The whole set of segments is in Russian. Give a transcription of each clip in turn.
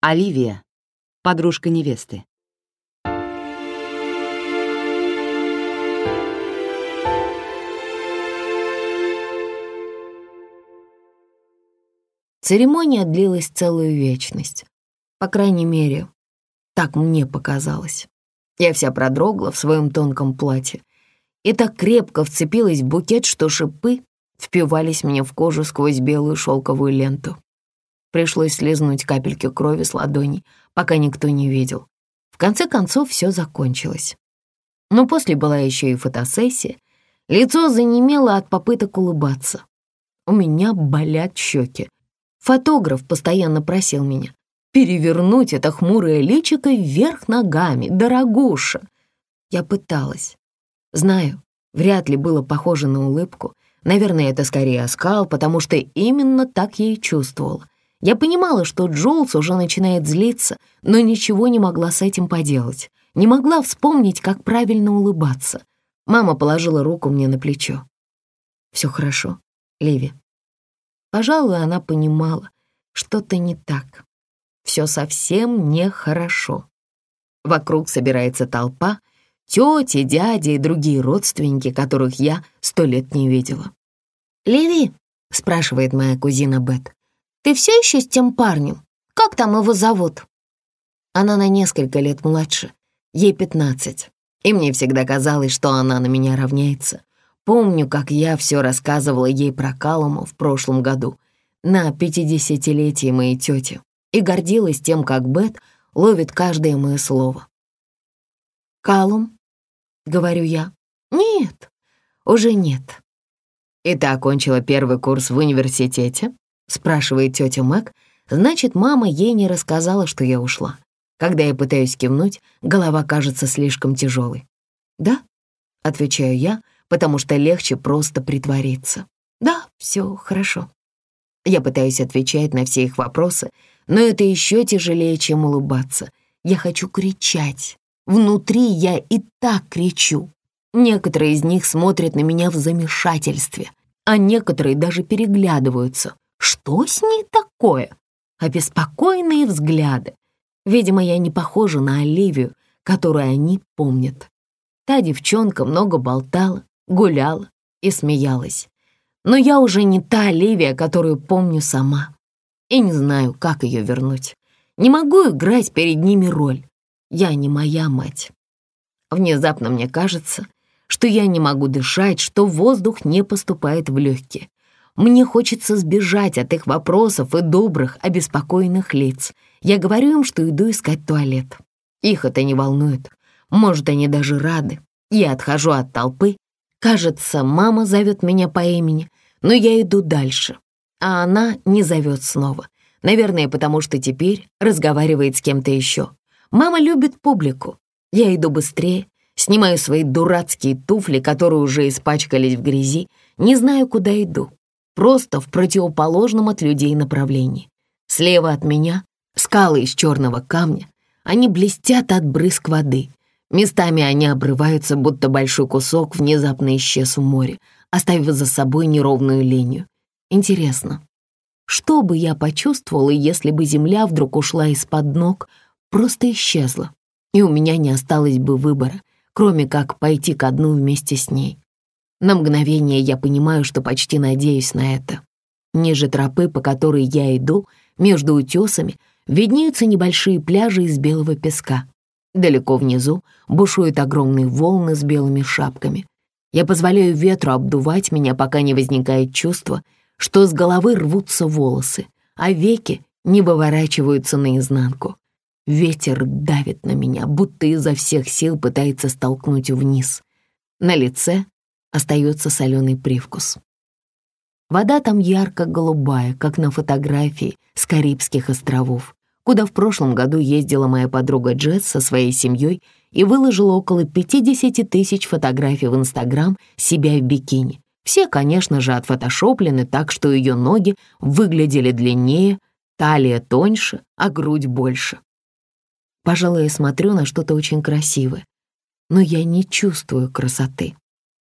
Оливия, подружка невесты. Церемония длилась целую вечность. По крайней мере, так мне показалось. Я вся продрогла в своем тонком платье и так крепко вцепилась в букет, что шипы впивались мне в кожу сквозь белую шелковую ленту. Пришлось слезнуть капельки крови с ладоней, пока никто не видел. В конце концов, все закончилось. Но после была еще и фотосессия. Лицо занемело от попыток улыбаться. У меня болят щеки. Фотограф постоянно просил меня перевернуть это хмурое личико вверх ногами, дорогуша. Я пыталась. Знаю, вряд ли было похоже на улыбку. Наверное, это скорее оскал, потому что именно так я и чувствовала. Я понимала, что Джоулс уже начинает злиться, но ничего не могла с этим поделать. Не могла вспомнить, как правильно улыбаться. Мама положила руку мне на плечо. «Все хорошо, Ливи». Пожалуй, она понимала, что-то не так. Все совсем нехорошо. Вокруг собирается толпа, тети, дяди и другие родственники, которых я сто лет не видела. «Ливи?» — спрашивает моя кузина Бет. «Ты все еще с тем парнем? Как там его зовут?» Она на несколько лет младше, ей пятнадцать, и мне всегда казалось, что она на меня равняется. Помню, как я все рассказывала ей про Калума в прошлом году, на пятидесятилетие моей тети, и гордилась тем, как Бет ловит каждое мое слово. «Калум?» — говорю я. «Нет, уже нет». «И ты окончила первый курс в университете?» — спрашивает тетя Мэг. «Значит, мама ей не рассказала, что я ушла. Когда я пытаюсь кивнуть, голова кажется слишком тяжелой. «Да?» — отвечаю я, потому что легче просто притвориться. «Да, все хорошо». Я пытаюсь отвечать на все их вопросы, но это еще тяжелее, чем улыбаться. Я хочу кричать. Внутри я и так кричу. Некоторые из них смотрят на меня в замешательстве, а некоторые даже переглядываются. Что с ней такое? Обеспокоенные взгляды. Видимо, я не похожа на Оливию, которую они помнят. Та девчонка много болтала, гуляла и смеялась. Но я уже не та Оливия, которую помню сама. И не знаю, как ее вернуть. Не могу играть перед ними роль. Я не моя мать. Внезапно мне кажется, что я не могу дышать, что воздух не поступает в легкие. Мне хочется сбежать от их вопросов и добрых, обеспокоенных лиц. Я говорю им, что иду искать туалет. Их это не волнует. Может, они даже рады. Я отхожу от толпы. Кажется, мама зовет меня по имени, но я иду дальше. А она не зовет снова. Наверное, потому что теперь разговаривает с кем-то еще. Мама любит публику. Я иду быстрее, снимаю свои дурацкие туфли, которые уже испачкались в грязи, не знаю, куда иду просто в противоположном от людей направлении. Слева от меня скалы из черного камня, они блестят от брызг воды. Местами они обрываются, будто большой кусок внезапно исчез в море, оставив за собой неровную линию. Интересно, что бы я почувствовала, если бы земля вдруг ушла из-под ног, просто исчезла, и у меня не осталось бы выбора, кроме как пойти ко дну вместе с ней. На мгновение я понимаю, что почти надеюсь на это. Ниже тропы, по которой я иду, между утесами, виднеются небольшие пляжи из белого песка. Далеко внизу бушуют огромные волны с белыми шапками. Я позволяю ветру обдувать меня, пока не возникает чувство, что с головы рвутся волосы, а веки не выворачиваются наизнанку. Ветер давит на меня, будто изо всех сил пытается столкнуть вниз. На лице остается соленый привкус. Вода там ярко-голубая, как на фотографии с Карибских островов, куда в прошлом году ездила моя подруга Джесс со своей семьей и выложила около 50 тысяч фотографий в Инстаграм себя в бикини. Все, конечно же, отфотошоплены так, что ее ноги выглядели длиннее, талия тоньше, а грудь больше. Пожалуй, я смотрю на что-то очень красивое, но я не чувствую красоты.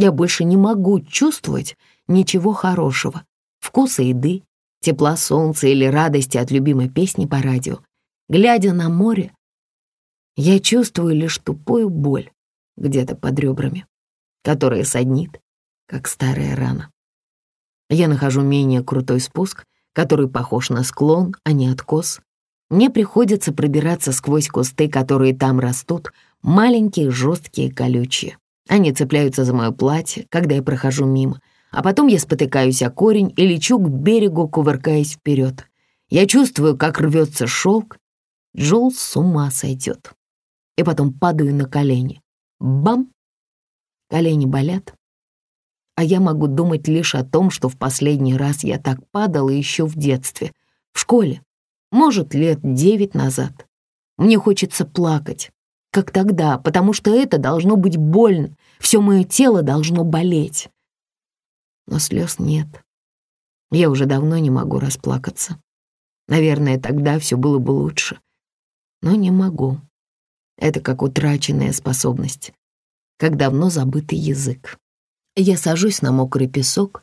Я больше не могу чувствовать ничего хорошего. Вкуса еды, тепла солнца или радости от любимой песни по радио. глядя на море, я чувствую лишь тупую боль где-то под ребрами, которая саднит, как старая рана. Я нахожу менее крутой спуск, который похож на склон, а не откос. Мне приходится пробираться сквозь кусты, которые там растут, маленькие, жесткие, колючие. Они цепляются за мое платье, когда я прохожу мимо, а потом я спотыкаюсь о корень и лечу к берегу, кувыркаясь вперед. Я чувствую, как рвется шелк. Джоул с ума сойдет. И потом падаю на колени. Бам! Колени болят, а я могу думать лишь о том, что в последний раз я так падала еще в детстве, в школе, может, лет девять назад. Мне хочется плакать, как тогда, потому что это должно быть больно, все мое тело должно болеть. Но слез нет. Я уже давно не могу расплакаться. Наверное, тогда все было бы лучше. Но не могу. Это как утраченная способность, как давно забытый язык. Я сажусь на мокрый песок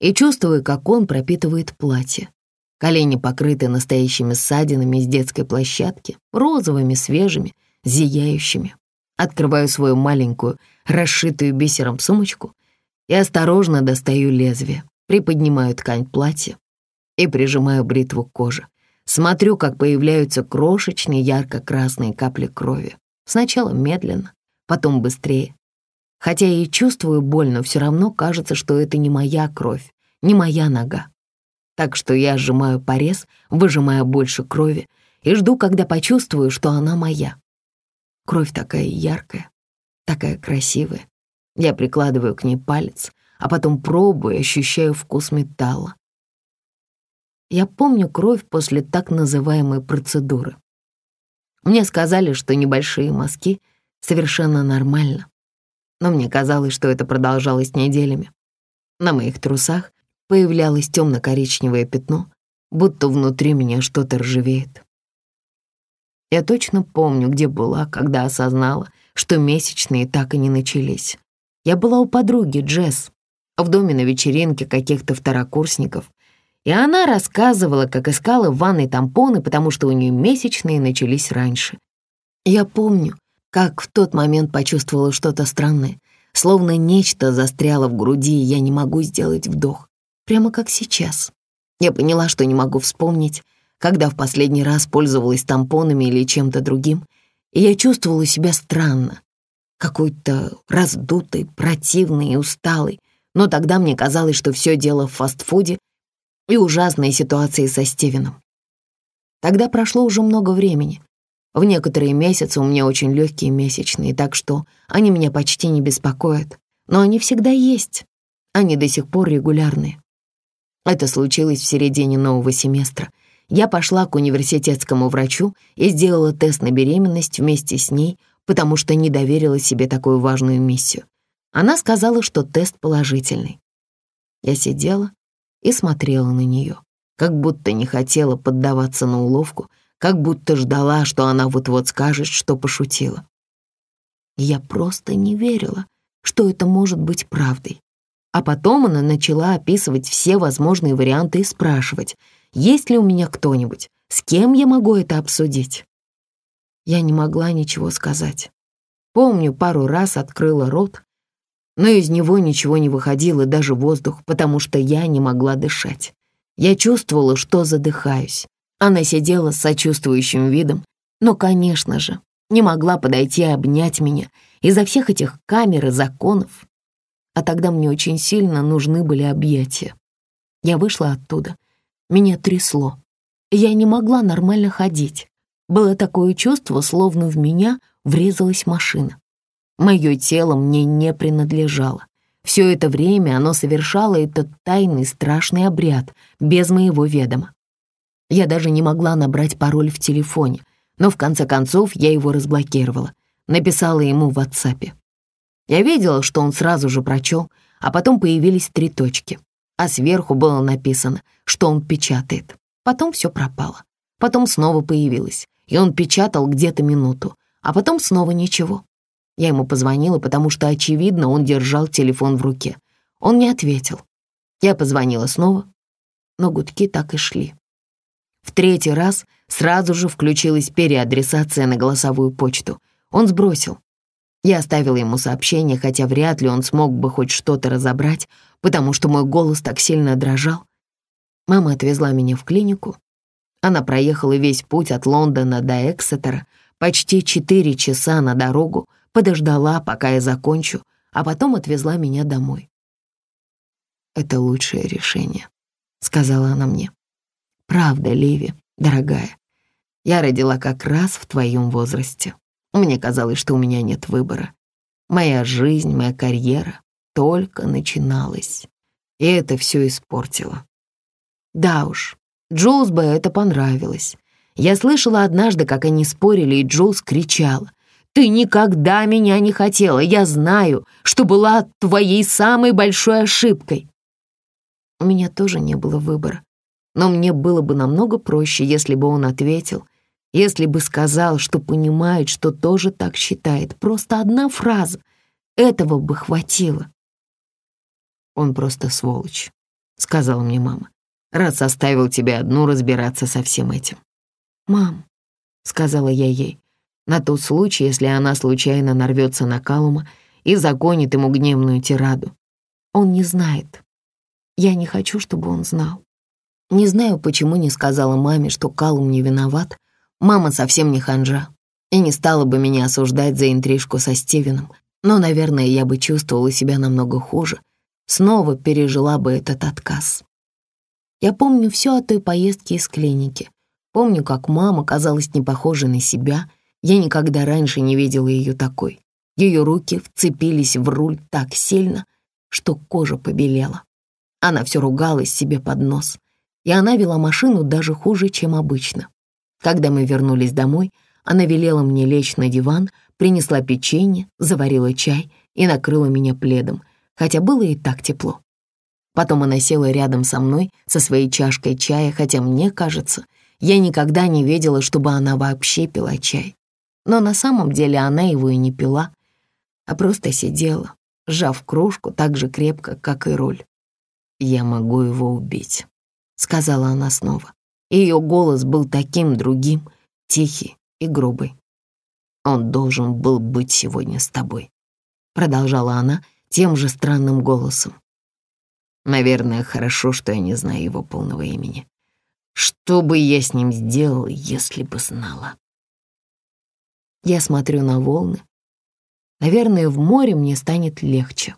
и чувствую, как он пропитывает платье. Колени покрыты настоящими ссадинами с детской площадки, розовыми, свежими, зияющими. Открываю свою маленькую, расшитую бисером сумочку и осторожно достаю лезвие, приподнимаю ткань платья и прижимаю бритву к коже. Смотрю, как появляются крошечные ярко-красные капли крови. Сначала медленно, потом быстрее. Хотя я и чувствую боль, но все равно кажется, что это не моя кровь, не моя нога. Так что я сжимаю порез, выжимая больше крови, и жду, когда почувствую, что она моя. Кровь такая яркая, такая красивая. Я прикладываю к ней палец, а потом пробую и ощущаю вкус металла. Я помню кровь после так называемой процедуры. Мне сказали, что небольшие мазки совершенно нормально но мне казалось, что это продолжалось неделями. На моих трусах появлялось темно-коричневое пятно, будто внутри меня что-то ржавеет. Я точно помню, где была, когда осознала, что месячные так и не начались. Я была у подруги Джесс в доме на вечеринке каких-то второкурсников, и она рассказывала, как искала в ванной тампоны, потому что у нее месячные начались раньше. Я помню, как в тот момент почувствовала что-то странное, словно нечто застряло в груди, и я не могу сделать вдох, прямо как сейчас. Я поняла, что не могу вспомнить, когда в последний раз пользовалась тампонами или чем-то другим, и я чувствовала себя странно, какой-то раздутой, противной и усталой, но тогда мне казалось, что все дело в фастфуде и ужасной ситуации со Стивеном. Тогда прошло уже много времени, в некоторые месяцы у меня очень легкие месячные, так что они меня почти не беспокоят. Но они всегда есть. Они до сих пор регулярные. Это случилось в середине нового семестра. Я пошла к университетскому врачу и сделала тест на беременность вместе с ней, потому что не доверила себе такую важную миссию. Она сказала, что тест положительный. Я сидела и смотрела на нее, как будто не хотела поддаваться на уловку, как будто ждала, что она вот-вот скажет, что пошутила. Я просто не верила, что это может быть правдой. А потом она начала описывать все возможные варианты и спрашивать, есть ли у меня кто-нибудь, с кем я могу это обсудить. Я не могла ничего сказать. Помню, пару раз открыла рот, но из него ничего не выходило, даже воздух, потому что я не могла дышать. Я чувствовала, что задыхаюсь. Она сидела с сочувствующим видом, но, конечно же, не могла подойти и обнять меня из-за всех этих камер и законов. А тогда мне очень сильно нужны были объятия. Я вышла оттуда. Меня трясло. Я не могла нормально ходить. Было такое чувство, словно в меня врезалась машина. Мое тело мне не принадлежало. Все это время оно совершало этот тайный страшный обряд без моего ведома. Я даже не могла набрать пароль в телефоне, но в конце концов я его разблокировала. Написала ему в WhatsApp. Я видела, что он сразу же прочел, а потом появились три точки, а сверху было написано, что он печатает. Потом все пропало. Потом снова появилось, и он печатал где-то минуту, а потом снова ничего. Я ему позвонила, потому что, очевидно, он держал телефон в руке. Он не ответил. Я позвонила снова, но гудки так и шли. В третий раз сразу же включилась переадресация на голосовую почту. Он сбросил. Я оставила ему сообщение, хотя вряд ли он смог бы хоть что-то разобрать, потому что мой голос так сильно дрожал. Мама отвезла меня в клинику. Она проехала весь путь от Лондона до Эксетера, почти четыре часа на дорогу, подождала, пока я закончу, а потом отвезла меня домой. «Это лучшее решение», — сказала она мне. «Правда, Ливи, дорогая, я родила как раз в твоем возрасте. Мне казалось, что у меня нет выбора. Моя жизнь, моя карьера только начиналась, и это все испортило. Да уж, Джулс бы это понравилось. Я слышала однажды, как они спорили, и Джулс кричала. «Ты никогда меня не хотела, я знаю, что была твоей самой большой ошибкой». У меня тоже не было выбора, но мне было бы намного проще, если бы он ответил, если бы сказал, что понимает, что тоже так считает. Просто одна фраза. Этого бы хватило. «Он просто сволочь», — сказала мне мама раз оставил тебя одну разбираться со всем этим. «Мам», — сказала я ей, на тот случай, если она случайно нарвется на Калума и загонит ему гневную тираду. Он не знает. Я не хочу, чтобы он знал. Не знаю, почему не сказала маме, что Калум не виноват. Мама совсем не ханжа и не стала бы меня осуждать за интрижку со Стивеном, но, наверное, я бы чувствовала себя намного хуже, снова пережила бы этот отказ. Я помню все о той поездке из клиники. Помню, как мама казалась не похожей на себя. Я никогда раньше не видела ее такой. Ее руки вцепились в руль так сильно, что кожа побелела. Она все ругалась себе под нос, и она вела машину даже хуже, чем обычно. Когда мы вернулись домой, она велела мне лечь на диван, принесла печенье, заварила чай и накрыла меня пледом, хотя было и так тепло. Потом она села рядом со мной со своей чашкой чая, хотя мне кажется, я никогда не видела, чтобы она вообще пила чай. Но на самом деле она его и не пила, а просто сидела, сжав кружку так же крепко, как и руль. «Я могу его убить», — сказала она снова. Ее голос был таким другим, тихий и грубый. «Он должен был быть сегодня с тобой», — продолжала она тем же странным голосом. Наверное, хорошо, что я не знаю его полного имени. Что бы я с ним сделал, если бы знала? Я смотрю на волны. Наверное, в море мне станет легче.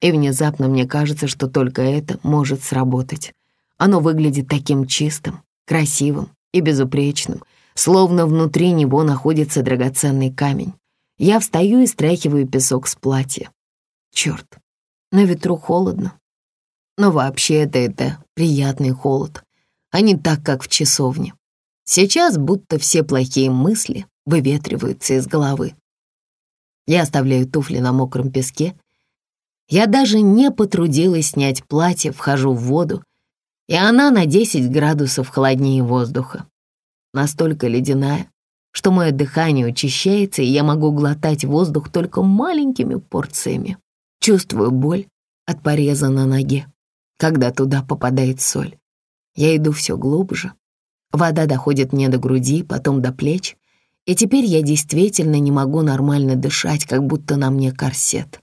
И внезапно мне кажется, что только это может сработать. Оно выглядит таким чистым, красивым и безупречным, словно внутри него находится драгоценный камень. Я встаю и стряхиваю песок с платья. Черт, на ветру холодно, но вообще-то это приятный холод, а не так, как в часовне. Сейчас будто все плохие мысли выветриваются из головы. Я оставляю туфли на мокром песке. Я даже не потрудилась снять платье, вхожу в воду, и она на 10 градусов холоднее воздуха. Настолько ледяная, что мое дыхание учащается, и я могу глотать воздух только маленькими порциями. Чувствую боль от пореза на ноге когда туда попадает соль. Я иду все глубже. Вода доходит мне до груди, потом до плеч, и теперь я действительно не могу нормально дышать, как будто на мне корсет.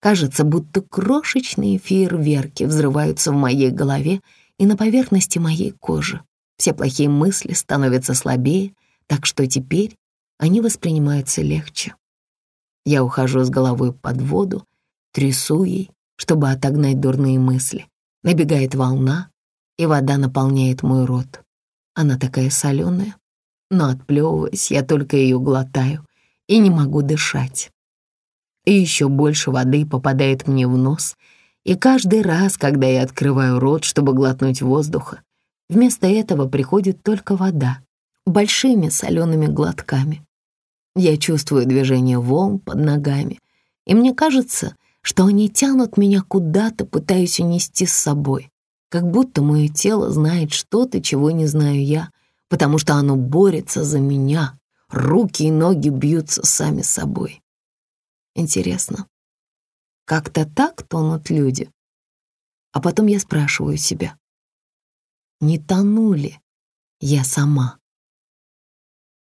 Кажется, будто крошечные фейерверки взрываются в моей голове и на поверхности моей кожи. Все плохие мысли становятся слабее, так что теперь они воспринимаются легче. Я ухожу с головой под воду, трясу ей, чтобы отогнать дурные мысли. Набегает волна, и вода наполняет мой рот. Она такая соленая, но отплевываясь, я только ее глотаю и не могу дышать. И еще больше воды попадает мне в нос, и каждый раз, когда я открываю рот, чтобы глотнуть воздуха, вместо этого приходит только вода, большими солеными глотками. Я чувствую движение волн под ногами, и мне кажется, что они тянут меня куда-то, пытаясь унести с собой, как будто мое тело знает что-то, чего не знаю я, потому что оно борется за меня, руки и ноги бьются сами собой. Интересно, как-то так тонут люди? А потом я спрашиваю себя, не тонули я сама.